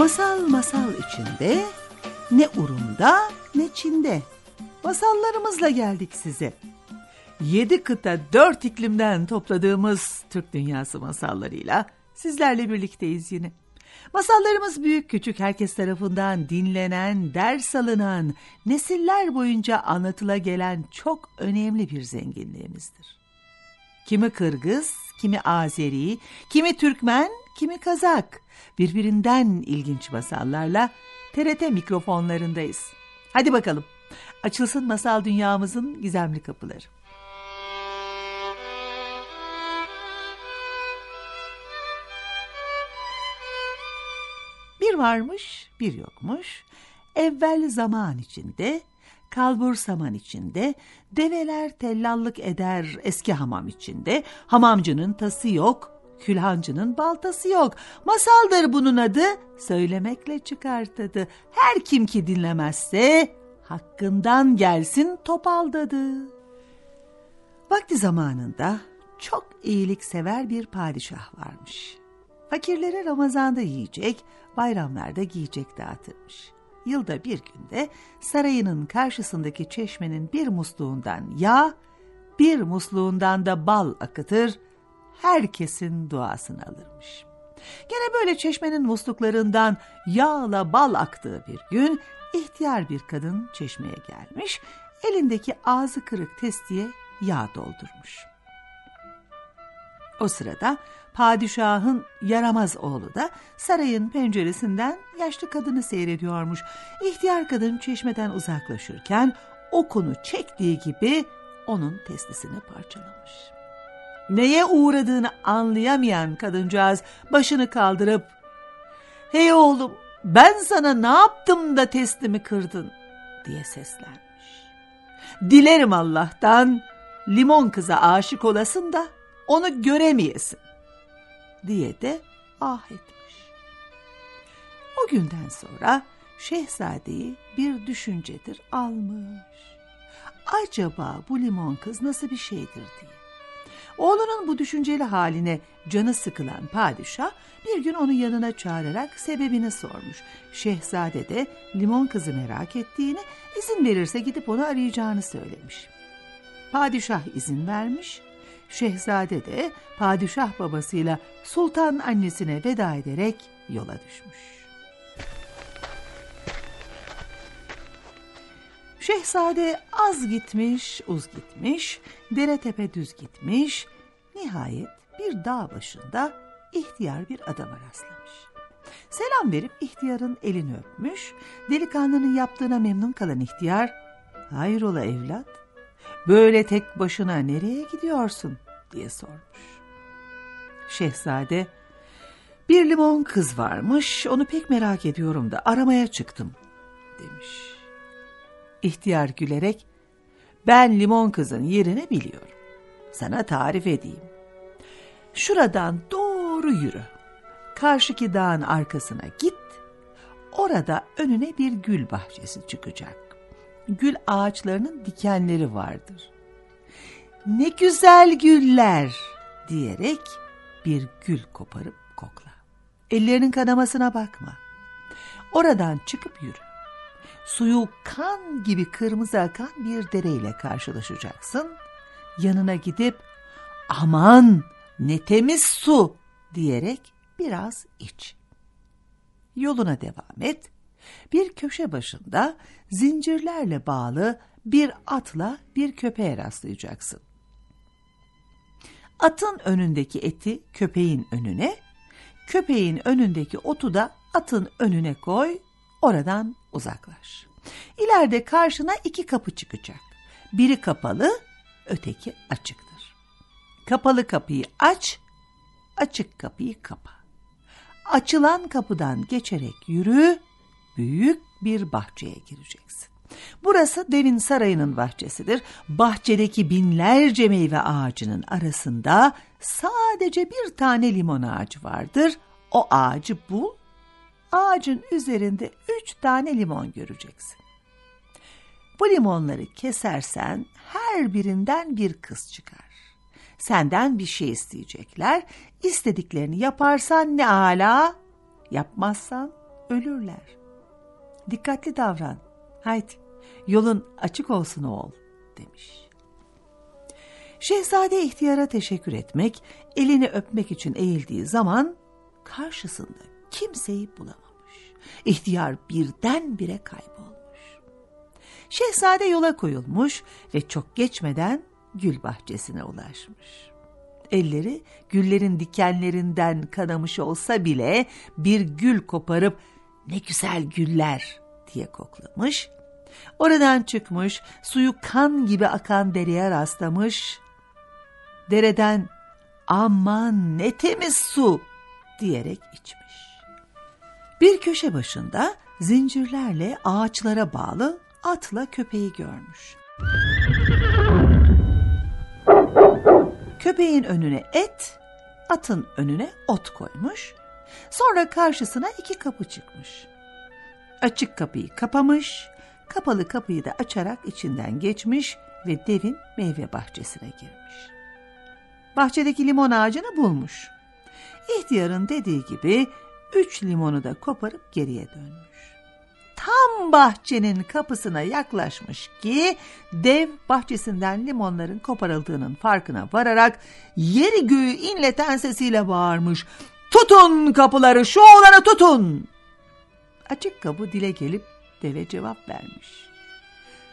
Masal masal içinde, ne Urum'da ne Çin'de. Masallarımızla geldik size. Yedi kıta dört iklimden topladığımız Türk Dünyası masallarıyla sizlerle birlikteyiz yine. Masallarımız büyük küçük herkes tarafından dinlenen, ders alınan, nesiller boyunca anlatıla gelen çok önemli bir zenginliğimizdir. Kimi Kırgız, kimi Azeri, kimi Türkmen, kimi Kazak. Birbirinden ilginç masallarla TRT mikrofonlarındayız. Hadi bakalım. Açılsın masal dünyamızın gizemli kapıları. Bir varmış, bir yokmuş. Evvel zaman içinde, kalbur saman içinde, develer tellallık eder eski hamam içinde, hamamcının tası yok, külhancının baltası yok. Masaldır bunun adı, söylemekle çıkar. Her kim ki dinlemezse, hakkından gelsin topal. Vakti zamanında çok iyiliksever bir padişah varmış. Fakirlere Ramazan'da yiyecek, bayramlarda giyecek dağıtırmış. Yılda bir günde sarayının karşısındaki çeşmenin bir musluğundan yağ, bir musluğundan da bal akıtır, herkesin duasını alırmış. Gene böyle çeşmenin musluklarından yağla bal aktığı bir gün ihtiyar bir kadın çeşmeye gelmiş, elindeki ağzı kırık testiye yağ doldurmuş. O sırada padişahın yaramaz oğlu da sarayın penceresinden yaşlı kadını seyrediyormuş. İhtiyar kadın çeşmeden uzaklaşırken okunu çektiği gibi onun testisini parçalamış. Neye uğradığını anlayamayan kadıncağız başını kaldırıp ''Hey oğlum ben sana ne yaptım da testimi kırdın?'' diye seslenmiş. ''Dilerim Allah'tan limon kıza aşık olasın da onu göremeyesin diye de ah etmiş. O günden sonra şehzadeyi bir düşüncedir almış. Acaba bu limon kız nasıl bir şeydir diye. Oğlunun bu düşünceli haline canı sıkılan padişah bir gün onu yanına çağırarak sebebini sormuş. Şehzade de limon kızı merak ettiğini, izin verirse gidip onu arayacağını söylemiş. Padişah izin vermiş, Şehzade de padişah babasıyla sultan annesine veda ederek yola düşmüş. Şehzade az gitmiş, uz gitmiş, dere tepe düz gitmiş. Nihayet bir dağ başında ihtiyar bir adama rastlamış. Selam verip ihtiyarın elini öpmüş. Delikanlının yaptığına memnun kalan ihtiyar, hayrola evlat, böyle tek başına nereye gidiyorsun diye sormuş. Şehzade, bir limon kız varmış, onu pek merak ediyorum da aramaya çıktım demiş. İhtiyar gülerek, ben limon kızın yerini biliyorum. Sana tarif edeyim. Şuradan doğru yürü. Karşıki dağın arkasına git. Orada önüne bir gül bahçesi çıkacak. Gül ağaçlarının dikenleri vardır. Ne güzel güller diyerek bir gül koparıp kokla. Ellerinin kanamasına bakma. Oradan çıkıp yürü. Suyu kan gibi kırmızı akan bir dereyle karşılaşacaksın. Yanına gidip aman ne temiz su diyerek biraz iç. Yoluna devam et. Bir köşe başında zincirlerle bağlı bir atla bir köpeğe rastlayacaksın. Atın önündeki eti köpeğin önüne, köpeğin önündeki otu da atın önüne koy, oradan uzaklaş. İleride karşına iki kapı çıkacak. Biri kapalı, öteki açıktır. Kapalı kapıyı aç, açık kapıyı kapa. Açılan kapıdan geçerek yürü, büyük bir bahçeye gireceksin. Burası devin sarayının bahçesidir. Bahçedeki binlerce meyve ağacının arasında sadece bir tane limon ağacı vardır. O ağacı bul, ağacın üzerinde üç tane limon göreceksin. Bu limonları kesersen her birinden bir kız çıkar. Senden bir şey isteyecekler. İstediklerini yaparsan ne ala, yapmazsan ölürler. Dikkatli davran. Haydi yolun açık olsun oğul demiş. Şehzade ihtiyara teşekkür etmek, elini öpmek için eğildiği zaman karşısında kimseyi bulamamış. İhtiyar birdenbire kaybolmuş. Şehzade yola koyulmuş ve çok geçmeden gül bahçesine ulaşmış. Elleri güllerin dikenlerinden kanamış olsa bile bir gül koparıp ne güzel güller diye koklamış. Oradan çıkmış, suyu kan gibi akan dereye rastlamış. Dereden aman ne temiz su diyerek içmiş. Bir köşe başında zincirlerle ağaçlara bağlı atla köpeği görmüş. Köpeğin önüne et, atın önüne ot koymuş. Sonra karşısına iki kapı çıkmış. Açık kapıyı kapamış, kapalı kapıyı da açarak içinden geçmiş ve devin meyve bahçesine girmiş. Bahçedeki limon ağacını bulmuş. İhtiyarın dediği gibi üç limonu da koparıp geriye dönmüş. Tam bahçenin kapısına yaklaşmış ki dev bahçesinden limonların koparıldığının farkına vararak yeri göğü inleten sesiyle bağırmış. Tutun kapıları şu oğlanı tutun. Açık kapı dile gelip deve cevap vermiş.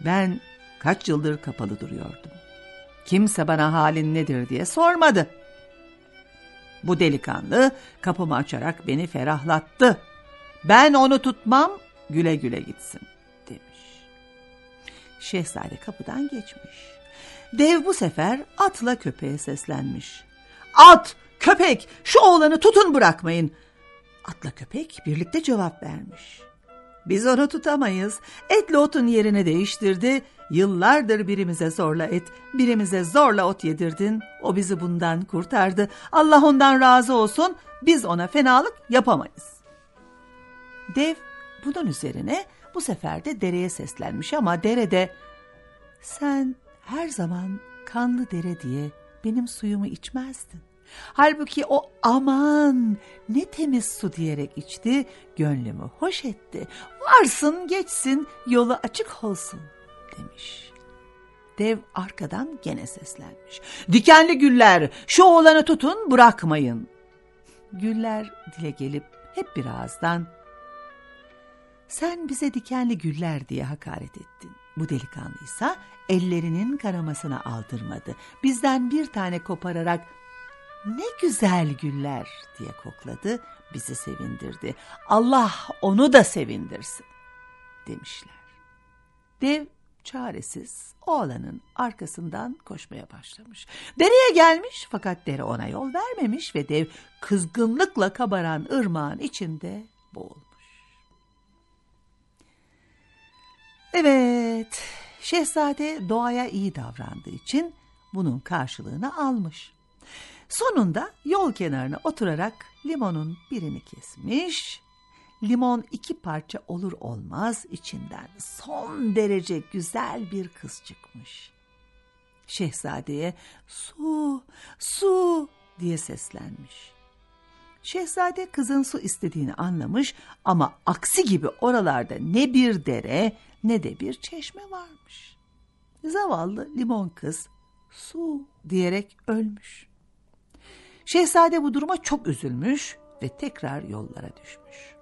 Ben kaç yıldır kapalı duruyordum. Kimse bana halin nedir diye sormadı. Bu delikanlı kapımı açarak beni ferahlattı. Ben onu tutmam, güle güle gitsin demiş. Şehzade kapıdan geçmiş. Dev bu sefer atla köpeğe seslenmiş. At, köpek, şu oğlanı tutun bırakmayın. Atla köpek birlikte cevap vermiş. Biz onu tutamayız. Etle otun yerini değiştirdi. Yıllardır birimize zorla et, birimize zorla ot yedirdin. O bizi bundan kurtardı. Allah ondan razı olsun. Biz ona fenalık yapamayız. Dev bunun üzerine bu sefer de dereye seslenmiş ama derede sen her zaman kanlı dere diye benim suyumu içmezdin. Halbuki o aman ne temiz su diyerek içti, gönlümü hoş etti. Varsın geçsin, yolu açık olsun demiş. Dev arkadan gene seslenmiş. Dikenli güller, şu oğlanı tutun bırakmayın. Güller dile gelip hep bir ağızdan sen bize dikenli güller diye hakaret ettin. Bu delikanlıysa ellerinin karamasına aldırmadı. Bizden bir tane kopararak ne güzel güller diye kokladı, bizi sevindirdi. Allah onu da sevindirsin demişler. Dev çaresiz oğlanın arkasından koşmaya başlamış. Dereye gelmiş fakat dere ona yol vermemiş ve dev kızgınlıkla kabaran ırmağın içinde boğulmuş. Evet, şehzade doğaya iyi davrandığı için bunun karşılığını almış. Sonunda yol kenarına oturarak limonun birini kesmiş. Limon iki parça olur olmaz içinden son derece güzel bir kız çıkmış. Şehzadeye su, su diye seslenmiş. Şehzade kızın su istediğini anlamış ama aksi gibi oralarda ne bir dere ne de bir çeşme varmış. Zavallı limon kız su diyerek ölmüş. Şehzade bu duruma çok üzülmüş ve tekrar yollara düşmüş.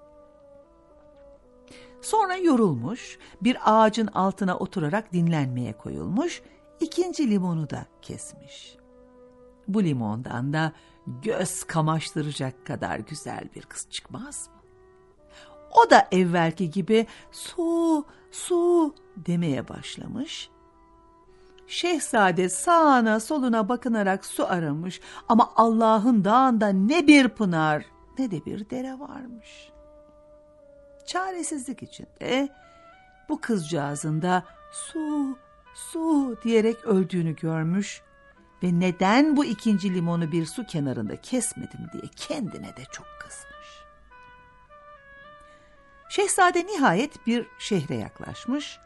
Sonra yorulmuş, bir ağacın altına oturarak dinlenmeye koyulmuş, ikinci limonu da kesmiş. Bu limondan da göz kamaştıracak kadar güzel bir kız çıkmaz mı? O da evvelki gibi su, su demeye başlamış. Şehzade sağına soluna bakınarak su aramış ama Allah'ın dağında ne bir pınar ne de bir dere varmış. Çaresizlik içinde bu kızcağızın da su, su diyerek öldüğünü görmüş ve neden bu ikinci limonu bir su kenarında kesmedim diye kendine de çok kızmış. Şehzade nihayet bir şehre yaklaşmış.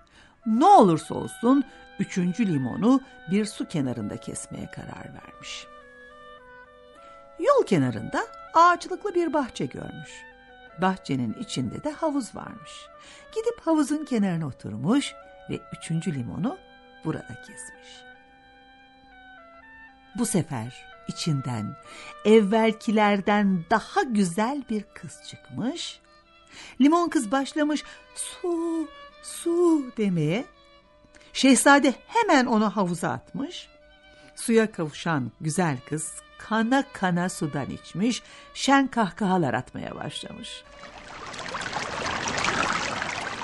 Ne olursa olsun üçüncü limonu bir su kenarında kesmeye karar vermiş. Yol kenarında ağaçlıklı bir bahçe görmüş. Bahçenin içinde de havuz varmış. Gidip havuzun kenarına oturmuş ve üçüncü limonu burada kesmiş. Bu sefer içinden evvelkilerden daha güzel bir kız çıkmış. Limon kız başlamış su, su demeye. Şehzade hemen onu havuza atmış. Suya kavuşan güzel kız kana kana sudan içmiş, şen kahkahalar atmaya başlamış.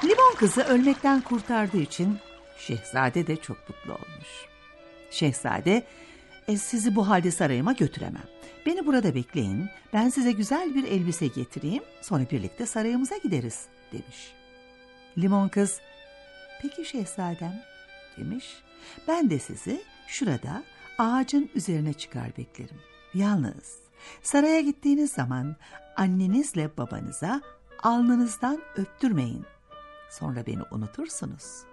Limon kızı ölmekten kurtardığı için şehzade de çok mutlu olmuş. Şehzade, e, sizi bu halde sarayıma götüremem. Beni burada bekleyin, ben size güzel bir elbise getireyim, sonra birlikte sarayımıza gideriz, demiş. Limon kız, peki şehzadem, demiş. Ben de sizi şurada ağacın üzerine çıkar beklerim. Yalnız saraya gittiğiniz zaman annenizle babanıza alnınızdan öptürmeyin. Sonra beni unutursunuz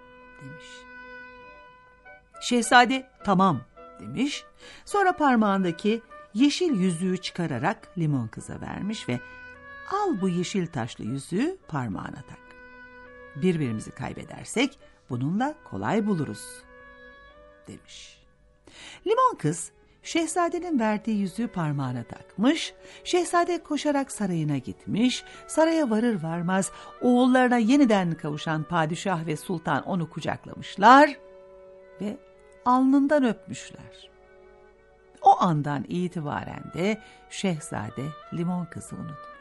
demiş. Şehzade tamam demiş. Sonra parmağındaki yeşil yüzüğü çıkararak limon kıza vermiş ve al bu yeşil taşlı yüzüğü parmağına tak. Birbirimizi kaybedersek bununla kolay buluruz demiş. Limon kız şehzadenin verdiği yüzüğü parmağına takmış, şehzade koşarak sarayına gitmiş, saraya varır varmaz oğullarına yeniden kavuşan padişah ve sultan onu kucaklamışlar ve alnından öpmüşler. O andan itibaren de şehzade limon kızı unutmuş.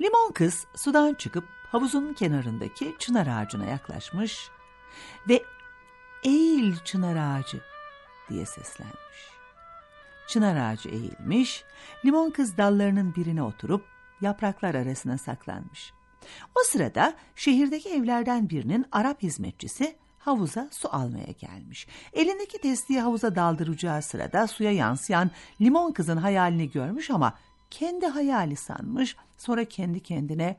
Limon kız sudan çıkıp havuzun kenarındaki çınar ağacına yaklaşmış ve eğil çınar ağacı diye seslenmiş. Çınar ağacı eğilmiş, limon kız dallarının birine oturup yapraklar arasına saklanmış. O sırada şehirdeki evlerden birinin Arap hizmetçisi havuza su almaya gelmiş. Elindeki testiyi havuza daldıracağı sırada suya yansıyan limon kızın hayalini görmüş ama kendi hayali sanmış. Sonra kendi kendine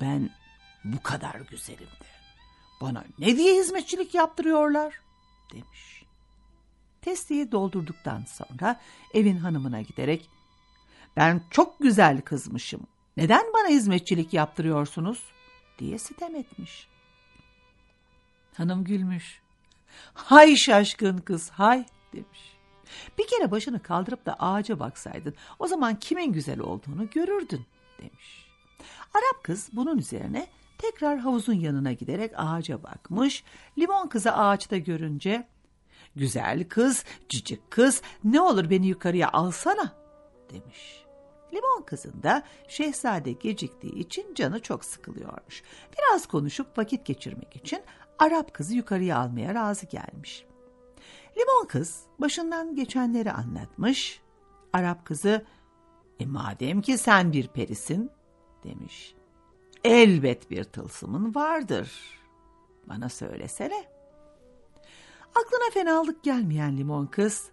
ben bu kadar güzelim de bana ne diye hizmetçilik yaptırıyorlar demiş. Testiyi doldurduktan sonra evin hanımına giderek ben çok güzel kızmışım. Neden bana hizmetçilik yaptırıyorsunuz? diye sitem etmiş. Hanım gülmüş. Hay şaşkın kız hay demiş. Bir kere başını kaldırıp da ağaca baksaydın o zaman kimin güzel olduğunu görürdün demiş. Arap kız bunun üzerine tekrar havuzun yanına giderek ağaca bakmış. Limon kızı ağaçta görünce güzel kız, cicik kız ne olur beni yukarıya alsana demiş. Limon kızın da şehzade geciktiği için canı çok sıkılıyormuş. Biraz konuşup vakit geçirmek için Arap kızı yukarıya almaya razı gelmiş. Limon kız başından geçenleri anlatmış. Arap kızı, e madem ki sen bir perisin demiş. Elbet bir tılsımın vardır. Bana söylesene. Aklına fenalık gelmeyen limon kız,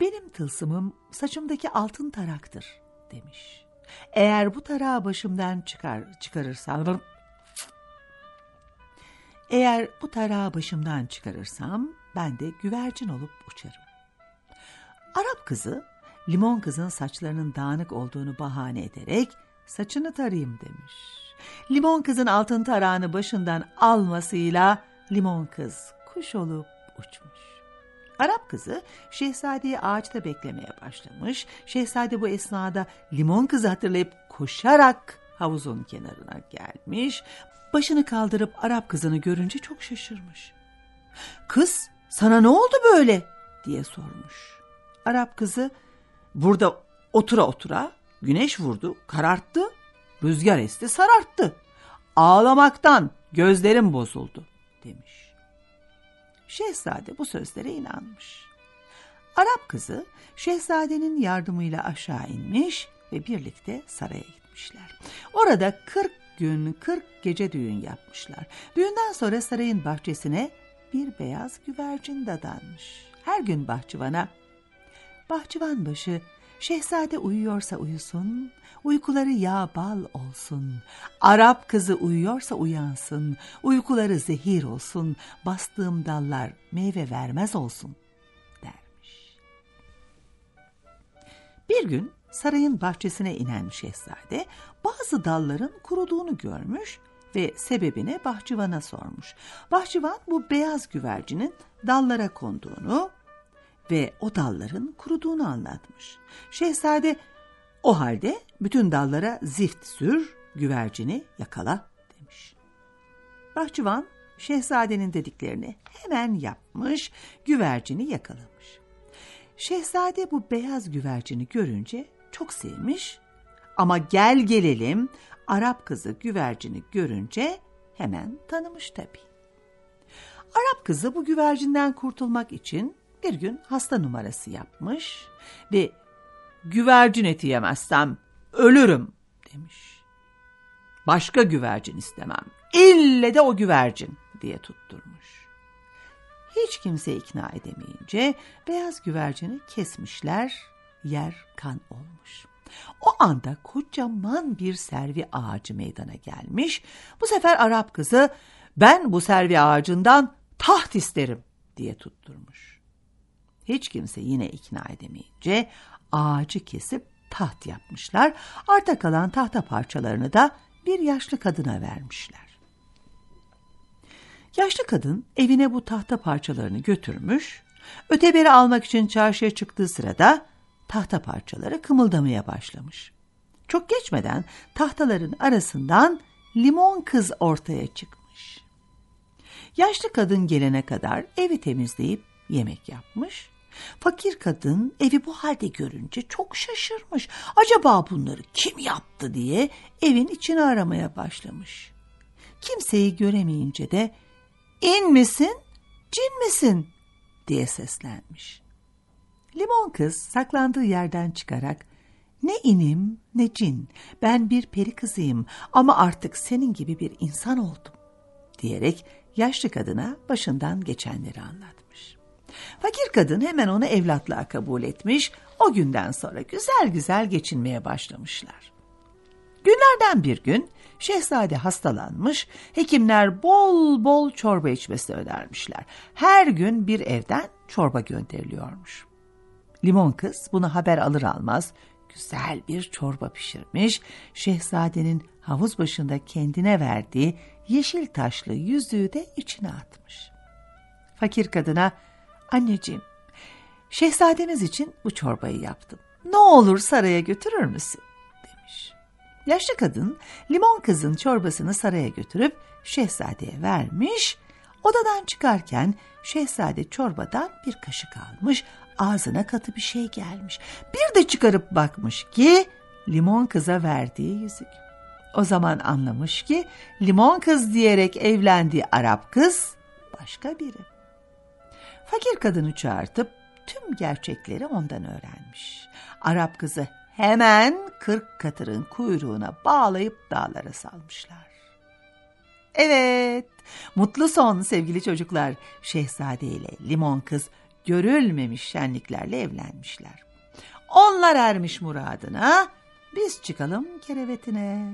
benim tılsımım saçımdaki altın taraktır demiş. Eğer bu tarağı başımdan çıkar çıkarırsam eğer bu tarağı başımdan çıkarırsam ben de güvercin olup uçarım. Arap kızı limon kızın saçlarının dağınık olduğunu bahane ederek saçını tarayayım demiş. Limon kızın altın tarağını başından almasıyla limon kız kuş olup uçmuş. Arap kızı şehzadeyi ağaçta beklemeye başlamış. Şehzade bu esnada limon kızı hatırlayıp koşarak havuzun kenarına gelmiş. Başını kaldırıp Arap kızını görünce çok şaşırmış. Kız sana ne oldu böyle diye sormuş. Arap kızı burada otura otura güneş vurdu, kararttı, rüzgar esti, sararttı. Ağlamaktan gözlerim bozuldu demiş. Şehzade bu sözlere inanmış. Arap kızı şehzadenin yardımıyla aşağı inmiş ve birlikte saraya gitmişler. Orada 40 gün 40 gece düğün yapmışlar. Düğünden sonra sarayın bahçesine bir beyaz güvercin dadanmış. Her gün bahçıvana, bahçıvan başı şehzade uyuyorsa uyusun, uykuları yağ bal olsun. Arap kızı uyuyorsa uyansın, uykuları zehir olsun, bastığım dallar meyve vermez olsun dermiş. Bir gün sarayın bahçesine inen şehzade bazı dalların kuruduğunu görmüş ve sebebini bahçıvana sormuş. Bahçıvan bu beyaz güvercinin dallara konduğunu ve o dalların kuruduğunu anlatmış. Şehzade o halde bütün dallara zift sür, güvercini yakala demiş. Bahçıvan şehzadenin dediklerini hemen yapmış, güvercini yakalamış. Şehzade bu beyaz güvercini görünce çok sevmiş ama gel gelelim Arap kızı güvercini görünce hemen tanımış tabii. Arap kızı bu güvercinden kurtulmak için bir gün hasta numarası yapmış ve güvercin eti yemezsem ölürüm demiş. Başka güvercin istemem. İlle de o güvercin diye tutturmuş. Hiç kimse ikna edemeyince beyaz güvercini kesmişler, yer kan olmuş. O anda kocaman bir servi ağacı meydana gelmiş. Bu sefer Arap kızı ben bu servi ağacından taht isterim diye tutturmuş. Hiç kimse yine ikna edemeyince ağacı kesip taht yapmışlar. Arta kalan tahta parçalarını da bir yaşlı kadına vermişler. Yaşlı kadın evine bu tahta parçalarını götürmüş, öteberi almak için çarşıya çıktığı sırada tahta parçaları kımıldamaya başlamış. Çok geçmeden tahtaların arasından limon kız ortaya çıkmış. Yaşlı kadın gelene kadar evi temizleyip yemek yapmış. Fakir kadın evi bu halde görünce çok şaşırmış. Acaba bunları kim yaptı diye evin içini aramaya başlamış. Kimseyi göremeyince de in misin, cin misin diye seslenmiş. Limon kız saklandığı yerden çıkarak ne inim ne cin ben bir peri kızıyım ama artık senin gibi bir insan oldum diyerek yaşlı kadına başından geçenleri anlatmış. Fakir kadın hemen onu evlatlığa kabul etmiş o günden sonra güzel güzel geçinmeye başlamışlar. Günlerden bir gün şehzade hastalanmış, hekimler bol bol çorba içmesini önermişler. Her gün bir evden çorba gönderiliyormuş. Limon kız bunu haber alır almaz güzel bir çorba pişirmiş, şehzadenin havuz başında kendine verdiği yeşil taşlı yüzüğü de içine atmış. Fakir kadına, anneciğim, şehzademiz için bu çorbayı yaptım. Ne olur saraya götürür müsün? demiş. Yaşlı kadın limon kızın çorbasını saraya götürüp şehzadeye vermiş. Odadan çıkarken şehzade çorbadan bir kaşık almış, ağzına katı bir şey gelmiş. Bir de çıkarıp bakmış ki limon kıza verdiği yüzük. O zaman anlamış ki limon kız diyerek evlendiği Arap kız başka biri. Fakir kadını çağırtıp tüm gerçekleri ondan öğrenmiş. Arap kızı hemen kırk katırın kuyruğuna bağlayıp dağlara salmışlar. Evet, mutlu son sevgili çocuklar. Şehzade ile limon kız görülmemiş şenliklerle evlenmişler. Onlar ermiş muradına, biz çıkalım kerevetine.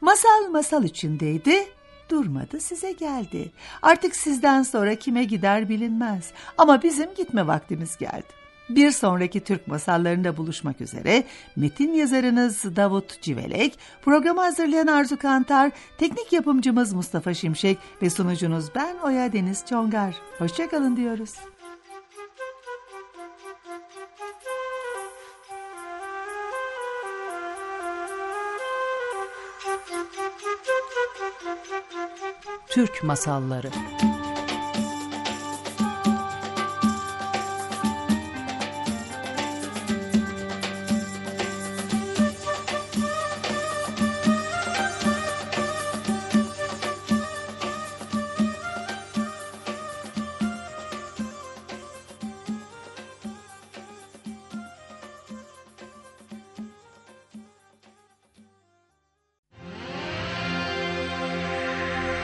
Masal masal içindeydi, durmadı size geldi. Artık sizden sonra kime gider bilinmez ama bizim gitme vaktimiz geldi. Bir sonraki Türk masallarında buluşmak üzere metin yazarınız Davut Civelek, programı hazırlayan Arzu Kantar, teknik yapımcımız Mustafa Şimşek ve sunucunuz ben Oya Deniz Çongar. Hoşçakalın diyoruz. Türk Masalları